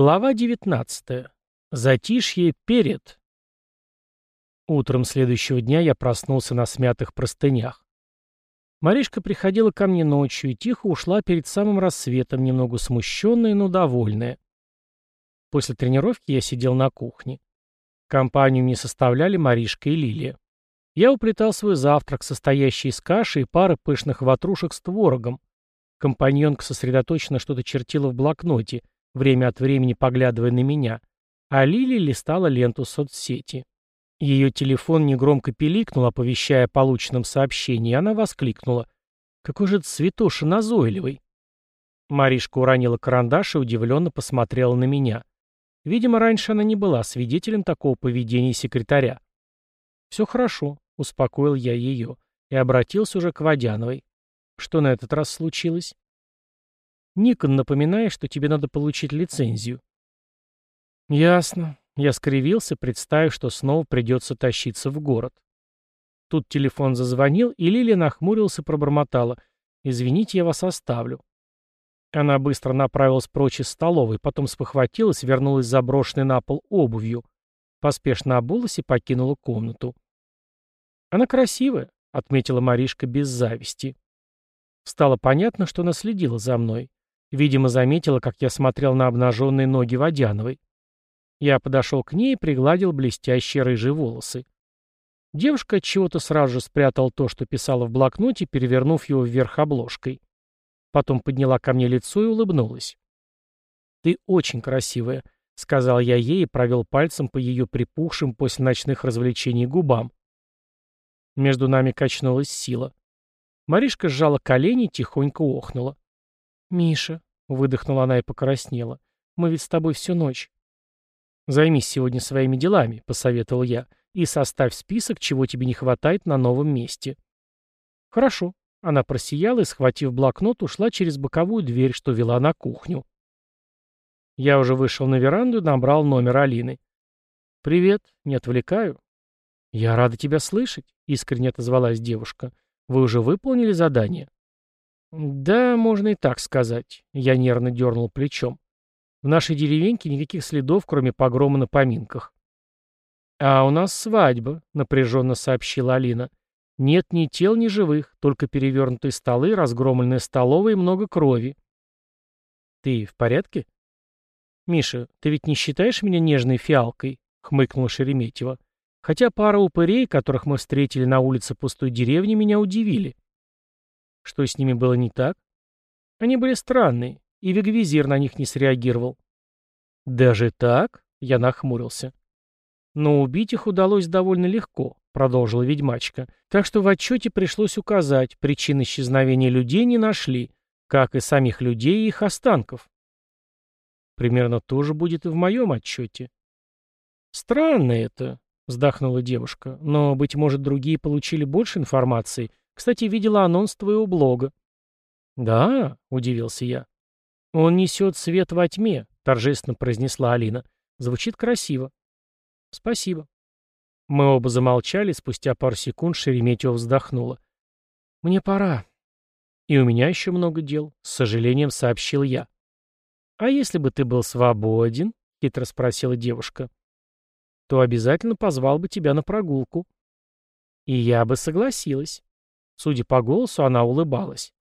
Глава 19. Затишье перед. Утром следующего дня я проснулся на смятых простынях. Маришка приходила ко мне ночью и тихо ушла перед самым рассветом, немного смущенная, но довольная. После тренировки я сидел на кухне. Компанию мне составляли Маришка и Лилия. Я уплетал свой завтрак, состоящий из каши и пары пышных ватрушек с творогом. Компаньонка сосредоточенно что-то чертила в блокноте — время от времени поглядывая на меня, а Лили листала ленту соцсети. Ее телефон негромко пиликнул, оповещая о полученном сообщении, она воскликнула. «Какой же цветоша назойливый!» Маришка уронила карандаш и удивленно посмотрела на меня. Видимо, раньше она не была свидетелем такого поведения секретаря. «Все хорошо», — успокоил я ее и обратился уже к Водяновой. «Что на этот раз случилось?» Никон напоминает, что тебе надо получить лицензию. Ясно. Я скривился, представив, что снова придется тащиться в город. Тут телефон зазвонил, и Лилия нахмурилась и пробормотала. «Извините, я вас оставлю». Она быстро направилась прочь из столовой, потом спохватилась, вернулась заброшенной на пол обувью, поспешно обулась и покинула комнату. «Она красивая», — отметила Маришка без зависти. Стало понятно, что она следила за мной. Видимо, заметила, как я смотрел на обнаженные ноги Водяновой. Я подошел к ней и пригладил блестящие рыжие волосы. Девушка от чего-то сразу же спрятала то, что писала в блокноте, перевернув его вверх обложкой. Потом подняла ко мне лицо и улыбнулась. «Ты очень красивая», — сказал я ей и провел пальцем по ее припухшим после ночных развлечений губам. Между нами качнулась сила. Маришка сжала колени и тихонько охнула. «Миша», — выдохнула она и покраснела, — «мы ведь с тобой всю ночь». «Займись сегодня своими делами», — посоветовал я, — «и составь список, чего тебе не хватает на новом месте». «Хорошо». Она просияла и, схватив блокнот, ушла через боковую дверь, что вела на кухню. Я уже вышел на веранду и набрал номер Алины. «Привет, не отвлекаю?» «Я рада тебя слышать», — искренне отозвалась девушка. «Вы уже выполнили задание?» «Да, можно и так сказать», — я нервно дернул плечом. «В нашей деревеньке никаких следов, кроме погрома на поминках». «А у нас свадьба», — напряженно сообщила Алина. «Нет ни тел, ни живых, только перевернутые столы, разгромленная столовая и много крови». «Ты в порядке?» «Миша, ты ведь не считаешь меня нежной фиалкой?» — хмыкнула Шереметьева. «Хотя пара упырей, которых мы встретили на улице пустой деревни, меня удивили». Что с ними было не так? Они были странные, и Вигвизир на них не среагировал. «Даже так?» — я нахмурился. «Но убить их удалось довольно легко», — продолжила ведьмачка. «Так что в отчете пришлось указать, причин исчезновения людей не нашли, как и самих людей и их останков». «Примерно то же будет и в моем отчете». «Странно это», — вздохнула девушка, «но, быть может, другие получили больше информации, кстати, видела анонс твоего блога». «Да?» — удивился я. «Он несет свет во тьме», — торжественно произнесла Алина. «Звучит красиво». «Спасибо». Мы оба замолчали, спустя пару секунд Шереметьева вздохнула. «Мне пора». «И у меня еще много дел», — с сожалением сообщил я. «А если бы ты был свободен?» — хитро спросила девушка. «То обязательно позвал бы тебя на прогулку». «И я бы согласилась». Судя по голосу, она улыбалась.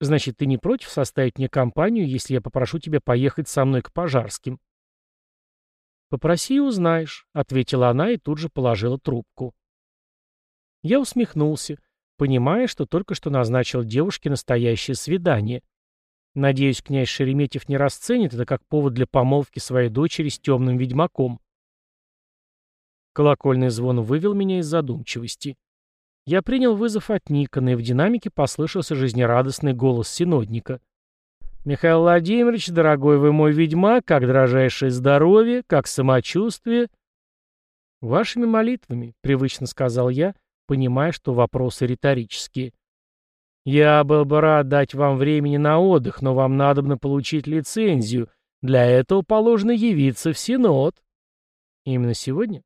«Значит, ты не против составить мне компанию, если я попрошу тебя поехать со мной к Пожарским?» «Попроси и узнаешь», — ответила она и тут же положила трубку. Я усмехнулся, понимая, что только что назначил девушке настоящее свидание. Надеюсь, князь Шереметьев не расценит это как повод для помолвки своей дочери с темным ведьмаком. Колокольный звон вывел меня из задумчивости. Я принял вызов от Никона, и в динамике послышался жизнерадостный голос синодника. «Михаил Владимирович, дорогой вы мой ведьмак, как дрожайшее здоровье, как самочувствие?» «Вашими молитвами», — привычно сказал я, понимая, что вопросы риторические. «Я был бы рад дать вам времени на отдых, но вам надобно получить лицензию. Для этого положено явиться в Синод». «Именно сегодня?»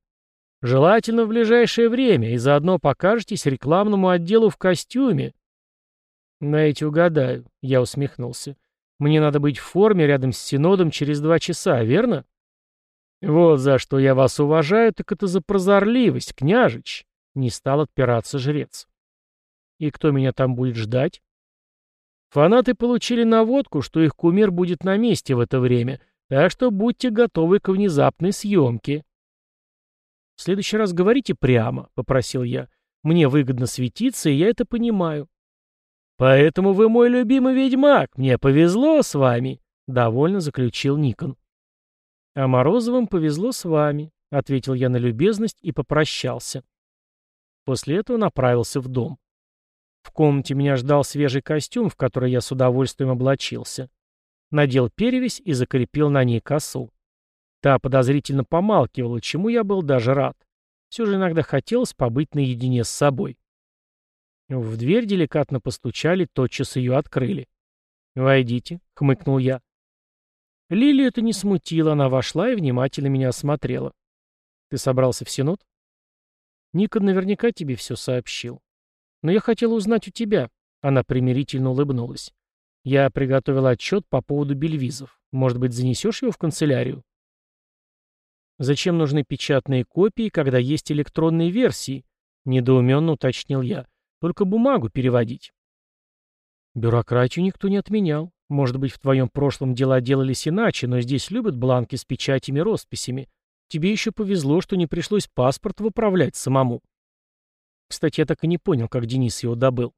Желательно в ближайшее время, и заодно покажетесь рекламному отделу в костюме. На эти угадаю, я усмехнулся. Мне надо быть в форме рядом с Синодом через два часа, верно? Вот за что я вас уважаю, так это за прозорливость, княжич. Не стал отпираться жрец. И кто меня там будет ждать? Фанаты получили наводку, что их кумир будет на месте в это время, так что будьте готовы к внезапной съемке. «В следующий раз говорите прямо», — попросил я. «Мне выгодно светиться, и я это понимаю». «Поэтому вы мой любимый ведьмак. Мне повезло с вами», — довольно заключил Никон. «А Морозовым повезло с вами», — ответил я на любезность и попрощался. После этого направился в дом. В комнате меня ждал свежий костюм, в который я с удовольствием облачился. Надел перевязь и закрепил на ней косу. Та подозрительно помалкивала, чему я был даже рад. Все же иногда хотелось побыть наедине с собой. В дверь деликатно постучали, тотчас ее открыли. «Войдите», — хмыкнул я. Лилию это не смутило, она вошла и внимательно меня осмотрела. «Ты собрался в Синод?» «Никон наверняка тебе все сообщил. Но я хотела узнать у тебя». Она примирительно улыбнулась. «Я приготовил отчет по поводу бельвизов. Может быть, занесешь его в канцелярию?» «Зачем нужны печатные копии, когда есть электронные версии?» — недоуменно уточнил я. «Только бумагу переводить». «Бюрократию никто не отменял. Может быть, в твоем прошлом дела делались иначе, но здесь любят бланки с печатями росписями. Тебе еще повезло, что не пришлось паспорт выправлять самому». Кстати, я так и не понял, как Денис его добыл.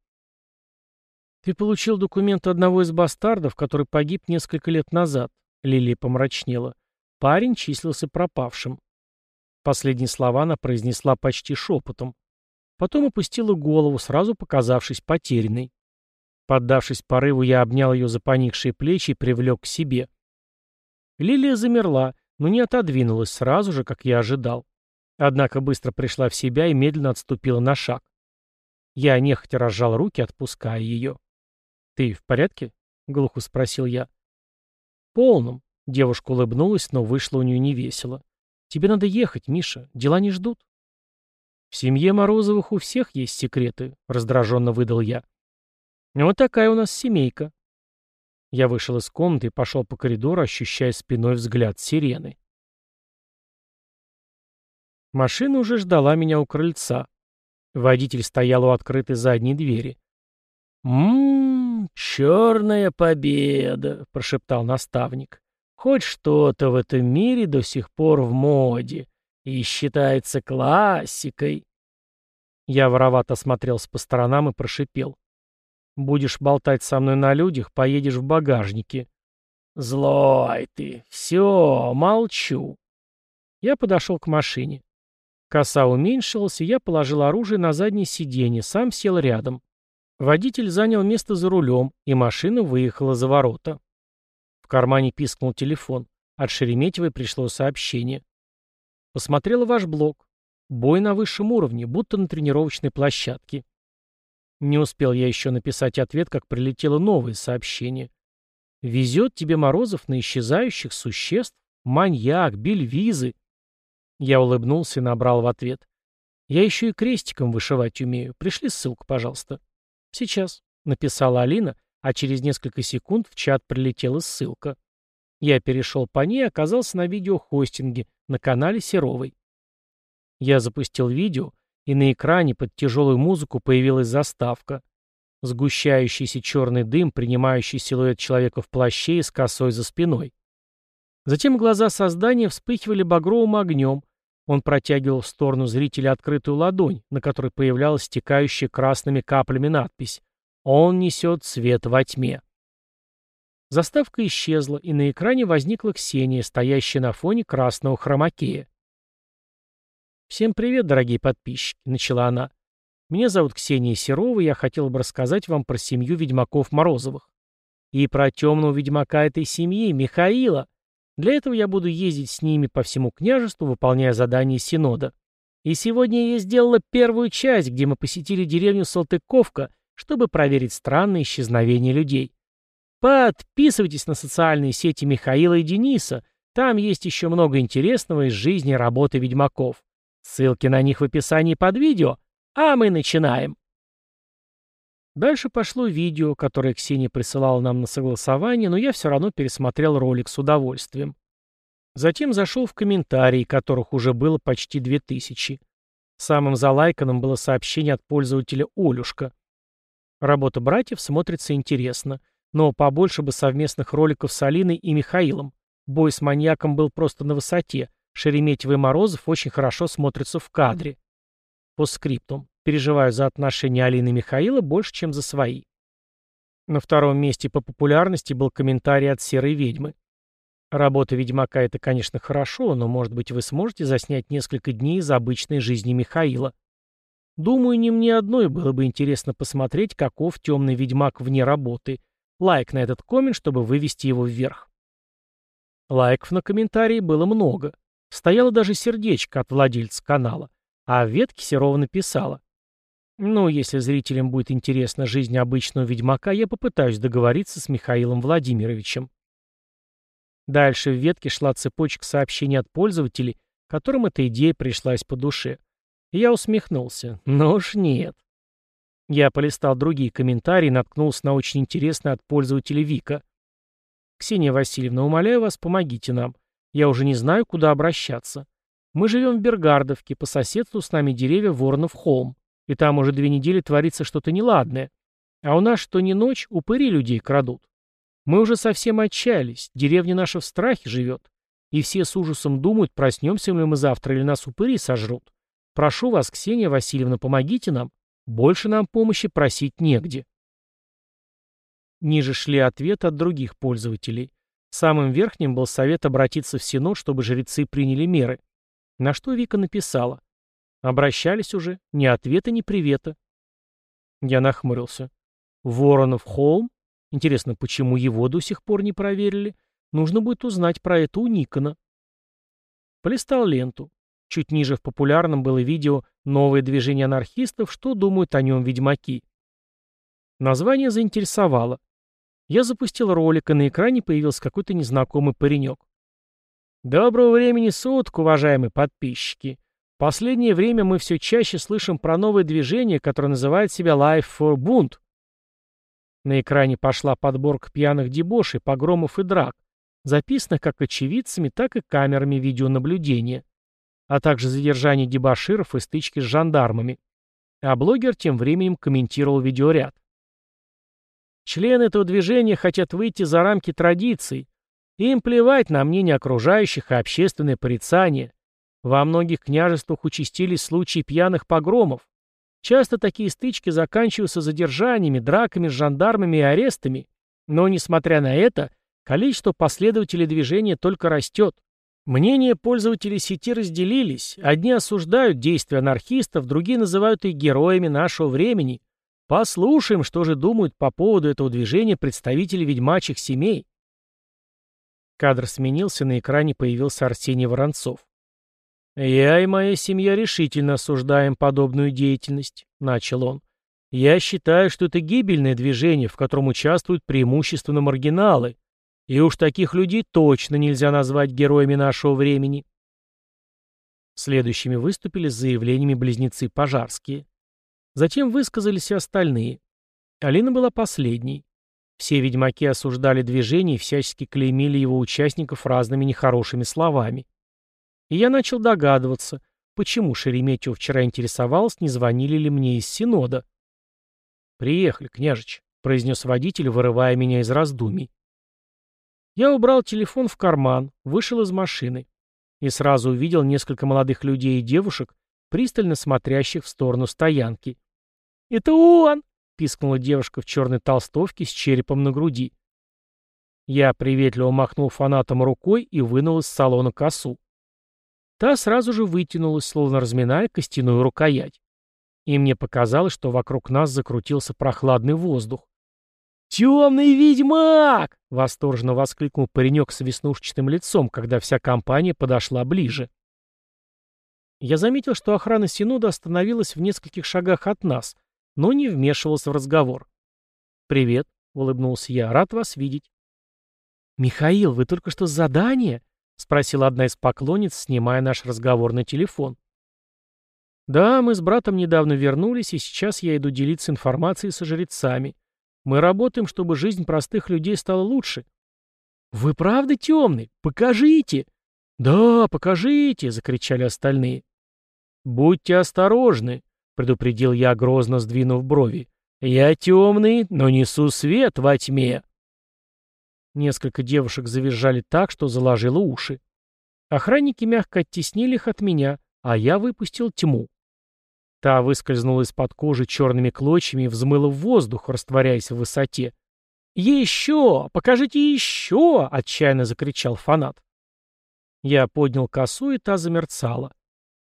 «Ты получил документ одного из бастардов, который погиб несколько лет назад», — Лилия помрачнела. Парень числился пропавшим. Последние слова она произнесла почти шепотом. Потом опустила голову, сразу показавшись потерянной. Поддавшись порыву, я обнял ее за поникшие плечи и привлек к себе. Лилия замерла, но не отодвинулась сразу же, как я ожидал. Однако быстро пришла в себя и медленно отступила на шаг. Я нехотя разжал руки, отпуская ее. «Ты в порядке?» — глухо спросил я. «Полном», Девушка улыбнулась, но вышло у нее невесело. «Тебе надо ехать, Миша. Дела не ждут». «В семье Морозовых у всех есть секреты», — раздраженно выдал я. «Вот такая у нас семейка». Я вышел из комнаты и пошел по коридору, ощущая спиной взгляд сирены. Машина уже ждала меня у крыльца. Водитель стоял у открытой задней двери. «М-м, черная победа!» — прошептал наставник. Хоть что-то в этом мире до сих пор в моде и считается классикой. Я воровато смотрелся по сторонам и прошипел. Будешь болтать со мной на людях, поедешь в багажнике. Злой ты. Все, молчу. Я подошел к машине. Коса уменьшилась, и я положил оружие на заднее сиденье, сам сел рядом. Водитель занял место за рулем, и машина выехала за ворота кармане пискнул телефон. От Шереметьевой пришло сообщение. Посмотрела ваш блог. Бой на высшем уровне, будто на тренировочной площадке. Не успел я еще написать ответ, как прилетело новое сообщение. Везет тебе Морозов на исчезающих существ? Маньяк, бельвизы. Я улыбнулся и набрал в ответ. Я еще и крестиком вышивать умею. Пришли ссылку, пожалуйста. Сейчас, написала Алина, а через несколько секунд в чат прилетела ссылка. Я перешел по ней и оказался на видеохостинге на канале Серовой. Я запустил видео, и на экране под тяжелую музыку появилась заставка. Сгущающийся черный дым, принимающий силуэт человека в плаще и с косой за спиной. Затем глаза создания вспыхивали багровым огнем. Он протягивал в сторону зрителя открытую ладонь, на которой появлялась стекающая красными каплями надпись он несет свет во тьме. Заставка исчезла, и на экране возникла Ксения, стоящая на фоне красного хромакея. «Всем привет, дорогие подписчики», — начала она. «Меня зовут Ксения Серова, и я хотел бы рассказать вам про семью ведьмаков Морозовых. И про темного ведьмака этой семьи, Михаила. Для этого я буду ездить с ними по всему княжеству, выполняя задания Синода. И сегодня я сделала первую часть, где мы посетили деревню Салтыковка чтобы проверить странное исчезновение людей. Подписывайтесь на социальные сети Михаила и Дениса, там есть еще много интересного из жизни и работы ведьмаков. Ссылки на них в описании под видео, а мы начинаем. Дальше пошло видео, которое Ксения присылала нам на согласование, но я все равно пересмотрел ролик с удовольствием. Затем зашел в комментарии, которых уже было почти две тысячи. Самым залайканным было сообщение от пользователя Олюшка. Работа братьев смотрится интересно, но побольше бы совместных роликов с Алиной и Михаилом. Бой с маньяком был просто на высоте. Шереметьево и Морозов очень хорошо смотрятся в кадре. По скриптум. Переживаю за отношения Алины и Михаила больше, чем за свои. На втором месте по популярности был комментарий от Серой Ведьмы. Работа Ведьмака — это, конечно, хорошо, но, может быть, вы сможете заснять несколько дней из обычной жизни Михаила. Думаю, не мне одной было бы интересно посмотреть, каков темный ведьмак вне работы. Лайк на этот коммент, чтобы вывести его вверх. Лайков на комментарии было много. Стояло даже сердечко от владельца канала. А в ветке Серова написала. Ну, если зрителям будет интересна жизнь обычного ведьмака, я попытаюсь договориться с Михаилом Владимировичем. Дальше в ветке шла цепочка сообщений от пользователей, которым эта идея пришлась по душе. Я усмехнулся. Но уж нет. Я полистал другие комментарии и наткнулся на очень интересный от пользователя Вика. «Ксения Васильевна, умоляю вас, помогите нам. Я уже не знаю, куда обращаться. Мы живем в Бергардовке, по соседству с нами деревья Воронов холм, и там уже две недели творится что-то неладное. А у нас что ни ночь, упыри людей крадут. Мы уже совсем отчаялись, деревня наша в страхе живет. И все с ужасом думают, проснемся ли мы завтра или нас упыри сожрут. Прошу вас, Ксения Васильевна, помогите нам. Больше нам помощи просить негде. Ниже шли ответы от других пользователей. Самым верхним был совет обратиться в Синод, чтобы жрецы приняли меры. На что Вика написала. Обращались уже, ни ответа, ни привета. Я нахмурился. Воронов холм? Интересно, почему его до сих пор не проверили? Нужно будет узнать про это у Никона. Полистал ленту. Чуть ниже в популярном было видео «Новое движение анархистов. Что думают о нем ведьмаки?». Название заинтересовало. Я запустил ролик, и на экране появился какой-то незнакомый паренек. Доброго времени суток, уважаемые подписчики. В последнее время мы все чаще слышим про новое движение, которое называет себя Life for Bunt. На экране пошла подборка пьяных дебошей, погромов и драк, записанных как очевидцами, так и камерами видеонаблюдения а также задержание дебоширов и стычки с жандармами. А блогер тем временем комментировал видеоряд. Члены этого движения хотят выйти за рамки традиций. Им плевать на мнение окружающих и общественное порицание. Во многих княжествах участились случаи пьяных погромов. Часто такие стычки заканчиваются задержаниями, драками с жандармами и арестами. Но, несмотря на это, количество последователей движения только растет. Мнения пользователей сети разделились. Одни осуждают действия анархистов, другие называют их героями нашего времени. Послушаем, что же думают по поводу этого движения представители ведьмачьих семей. Кадр сменился, на экране появился Арсений Воронцов. «Я и моя семья решительно осуждаем подобную деятельность», — начал он. «Я считаю, что это гибельное движение, в котором участвуют преимущественно маргиналы, и уж таких людей точно нельзя назвать героями нашего времени. Следующими выступили с заявлениями близнецы Пожарские. Затем высказались и остальные. Алина была последней. Все ведьмаки осуждали движение и всячески клеймили его участников разными нехорошими словами. И я начал догадываться, почему Шереметьево вчера интересовался, не звонили ли мне из Синода. «Приехали, княжич», — произнес водитель, вырывая меня из раздумий. Я убрал телефон в карман, вышел из машины и сразу увидел несколько молодых людей и девушек, пристально смотрящих в сторону стоянки. «Это он!» — пискнула девушка в черной толстовке с черепом на груди. Я приветливо махнул фанатом рукой и вынул из салона косу. Та сразу же вытянулась, словно разминая костяную рукоять. И мне показалось, что вокруг нас закрутился прохладный воздух. «Темный ведьмак!» — восторженно воскликнул паренек с веснушчатым лицом, когда вся компания подошла ближе. Я заметил, что охрана Синуда остановилась в нескольких шагах от нас, но не вмешивался в разговор. «Привет», — улыбнулся я, — «рад вас видеть». «Михаил, вы только что с задания?» — спросила одна из поклонниц, снимая наш разговор на телефон. «Да, мы с братом недавно вернулись, и сейчас я иду делиться информацией со жрецами. Мы работаем, чтобы жизнь простых людей стала лучше». «Вы правда темный? Покажите!» «Да, покажите!» — закричали остальные. «Будьте осторожны!» — предупредил я, грозно сдвинув брови. «Я темный, но несу свет во тьме!» Несколько девушек завизжали так, что заложило уши. Охранники мягко оттеснили их от меня, а я выпустил тьму. Та выскользнула из-под кожи черными клочьями и взмыла в воздух, растворяясь в высоте. «Еще! Покажите еще!» — отчаянно закричал фанат. Я поднял косу, и та замерцала.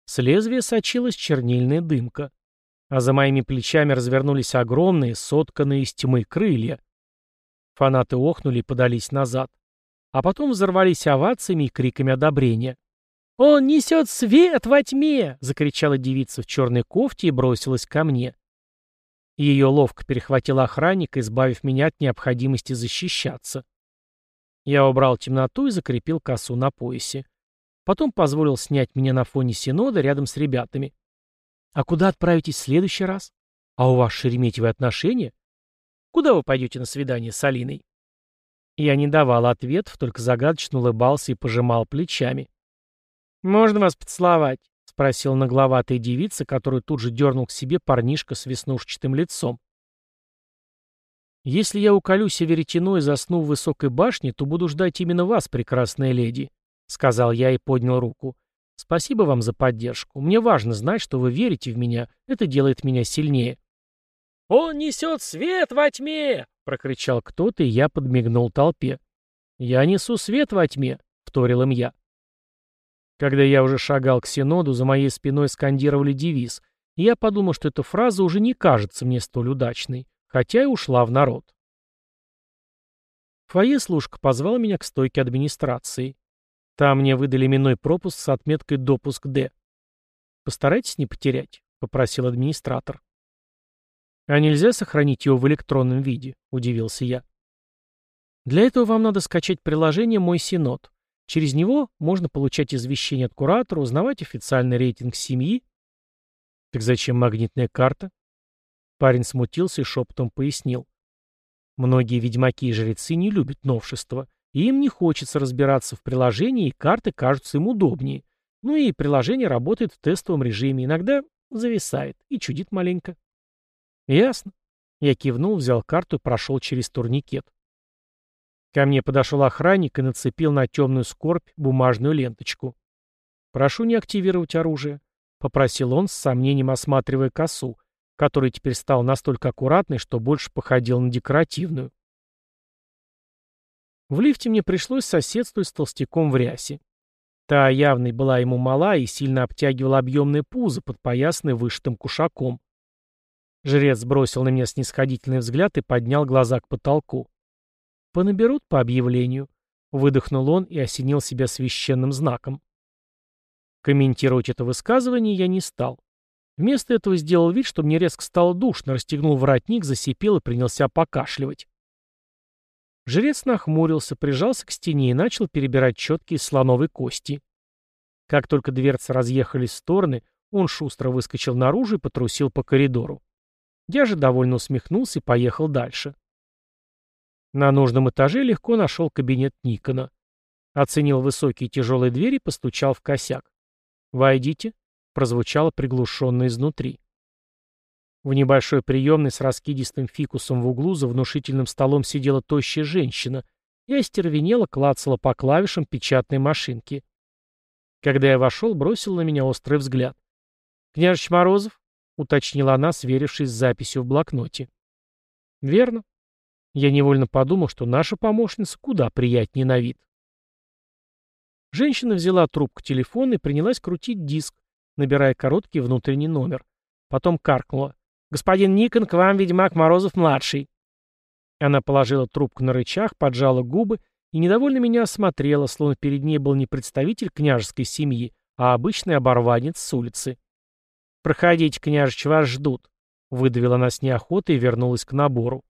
С лезвия сочилась чернильная дымка. А за моими плечами развернулись огромные, сотканные из тьмы крылья. Фанаты охнули и подались назад. А потом взорвались овациями и криками одобрения. «Он несет свет во тьме!» — закричала девица в черной кофте и бросилась ко мне. Ее ловко перехватил охранник, избавив меня от необходимости защищаться. Я убрал темноту и закрепил косу на поясе. Потом позволил снять меня на фоне Синода рядом с ребятами. «А куда отправитесь в следующий раз? А у вас шереметьевые отношения? Куда вы пойдете на свидание с Алиной?» Я не давал ответов, только загадочно улыбался и пожимал плечами. «Можно вас поцеловать?» — спросил нагловатая девица, которую тут же дернул к себе парнишка с веснушчатым лицом. «Если я уколюсь веретено и засну в высокой башне, то буду ждать именно вас, прекрасная леди», — сказал я и поднял руку. «Спасибо вам за поддержку. Мне важно знать, что вы верите в меня. Это делает меня сильнее». «Он несет свет во тьме!» — прокричал кто-то, и я подмигнул толпе. «Я несу свет во тьме», — вторил им я. Когда я уже шагал к Синоду, за моей спиной скандировали девиз, и я подумал, что эта фраза уже не кажется мне столь удачной, хотя и ушла в народ. фойе служка позвал меня к стойке администрации. Там мне выдали именной пропуск с отметкой «Допуск Д». «Постарайтесь не потерять», — попросил администратор. «А нельзя сохранить его в электронном виде?» — удивился я. «Для этого вам надо скачать приложение «Мой Синод». Через него можно получать извещения от куратора, узнавать официальный рейтинг семьи. Так зачем магнитная карта? Парень смутился и шепотом пояснил. Многие ведьмаки и жрецы не любят новшества, и им не хочется разбираться в приложении, и карты кажутся им удобнее. Ну и приложение работает в тестовом режиме, иногда зависает и чудит маленько. Ясно. Я кивнул, взял карту и прошел через турникет. Ко мне подошел охранник и нацепил на темную скорбь бумажную ленточку. «Прошу не активировать оружие», — попросил он с сомнением осматривая косу, которая теперь стала настолько аккуратной, что больше походила на декоративную. В лифте мне пришлось соседствовать с толстяком в рясе. Та явно была ему мала и сильно обтягивала объемное пузо, подпоясанное вышитым кушаком. Жрец бросил на меня снисходительный взгляд и поднял глаза к потолку. Понаберут по объявлению. Выдохнул он и осенил себя священным знаком. Комментировать это высказывание я не стал. Вместо этого сделал вид, что мне резко стало душно, расстегнул воротник, засипел и принялся покашливать. Жрец нахмурился, прижался к стене и начал перебирать четкие слоновой кости. Как только дверцы разъехались в стороны, он шустро выскочил наружу и потрусил по коридору. Я же довольно усмехнулся и поехал дальше. На нужном этаже легко нашел кабинет Никона. Оценил высокие тяжелые двери и постучал в косяк. «Войдите», — прозвучало приглушенно изнутри. В небольшой приемной с раскидистым фикусом в углу за внушительным столом сидела тощая женщина и остервенела клацала по клавишам печатной машинки. Когда я вошел, бросил на меня острый взгляд. «Княжич Морозов?» — уточнила она, сверившись с записью в блокноте. «Верно», я невольно подумал, что наша помощница куда приятнее на вид. Женщина взяла трубку телефона и принялась крутить диск, набирая короткий внутренний номер. Потом каркнула. «Господин Никон, к вам ведьмак Морозов-младший». Она положила трубку на рычаг, поджала губы и недовольно меня осмотрела, словно перед ней был не представитель княжеской семьи, а обычный оборванец с улицы. «Проходите, княжич, вас ждут», — выдавила она с неохотой и вернулась к набору.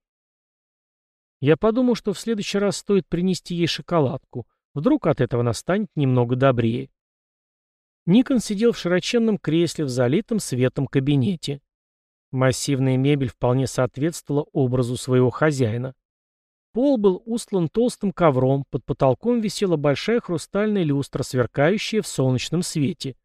Я подумал, что в следующий раз стоит принести ей шоколадку. Вдруг от этого она станет немного добрее. Никон сидел в широченном кресле в залитом светом кабинете. Массивная мебель вполне соответствовала образу своего хозяина. Пол был устлан толстым ковром, под потолком висела большая хрустальная люстра, сверкающая в солнечном свете.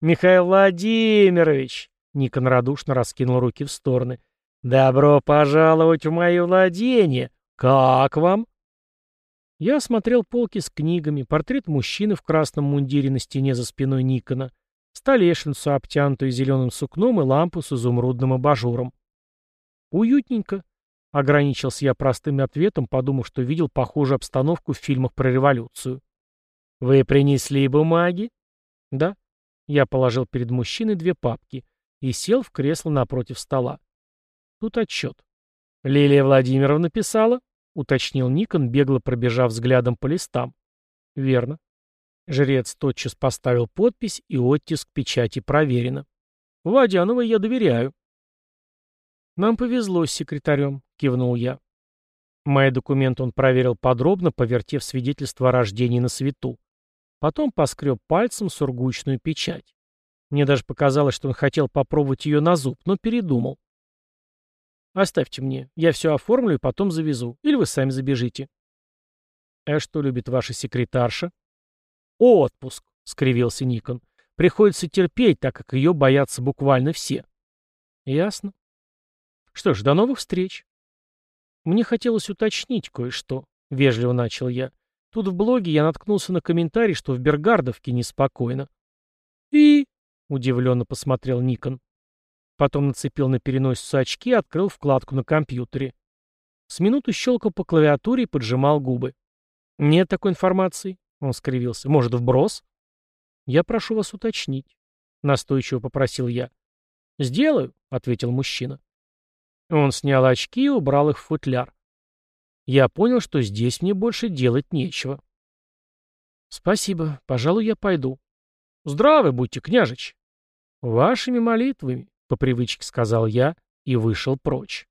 «Михаил Владимирович!» — Никон радушно раскинул руки в стороны. «Добро пожаловать в мои владения! Как вам?» Я осмотрел полки с книгами, портрет мужчины в красном мундире на стене за спиной Никона, столешницу, обтянутую зеленым сукном и лампу с изумрудным абажуром. Уютненько. Ограничился я простым ответом, подумав, что видел похожую обстановку в фильмах про революцию. «Вы принесли бумаги?» «Да». Я положил перед мужчиной две папки и сел в кресло напротив стола. Тут отчет. «Лилия Владимировна писала?» — уточнил Никон, бегло пробежав взглядом по листам. «Верно». Жрец тотчас поставил подпись, и оттиск печати проверено. «Водяновой я доверяю». «Нам повезло с секретарем», — кивнул я. Мои документы он проверил подробно, повертев свидетельство о рождении на свету. Потом поскреб пальцем сургучную печать. Мне даже показалось, что он хотел попробовать ее на зуб, но передумал. Оставьте мне. Я все оформлю и потом завезу. Или вы сами забежите. А что любит ваша секретарша? Отпуск, скривился Никон. Приходится терпеть, так как ее боятся буквально все. Ясно. Что ж, до новых встреч. Мне хотелось уточнить кое-что, вежливо начал я. Тут в блоге я наткнулся на комментарий, что в Бергардовке неспокойно. И... удивленно посмотрел Никон. Потом нацепил на переносицу очки и открыл вкладку на компьютере. С минуту щелкал по клавиатуре и поджимал губы. «Нет такой информации», — он скривился. «Может, вброс?» «Я прошу вас уточнить», — настойчиво попросил я. «Сделаю», — ответил мужчина. Он снял очки и убрал их в футляр. Я понял, что здесь мне больше делать нечего. «Спасибо. Пожалуй, я пойду». «Здравы будьте, княжич!» «Вашими молитвами», по привычке сказал я и вышел прочь.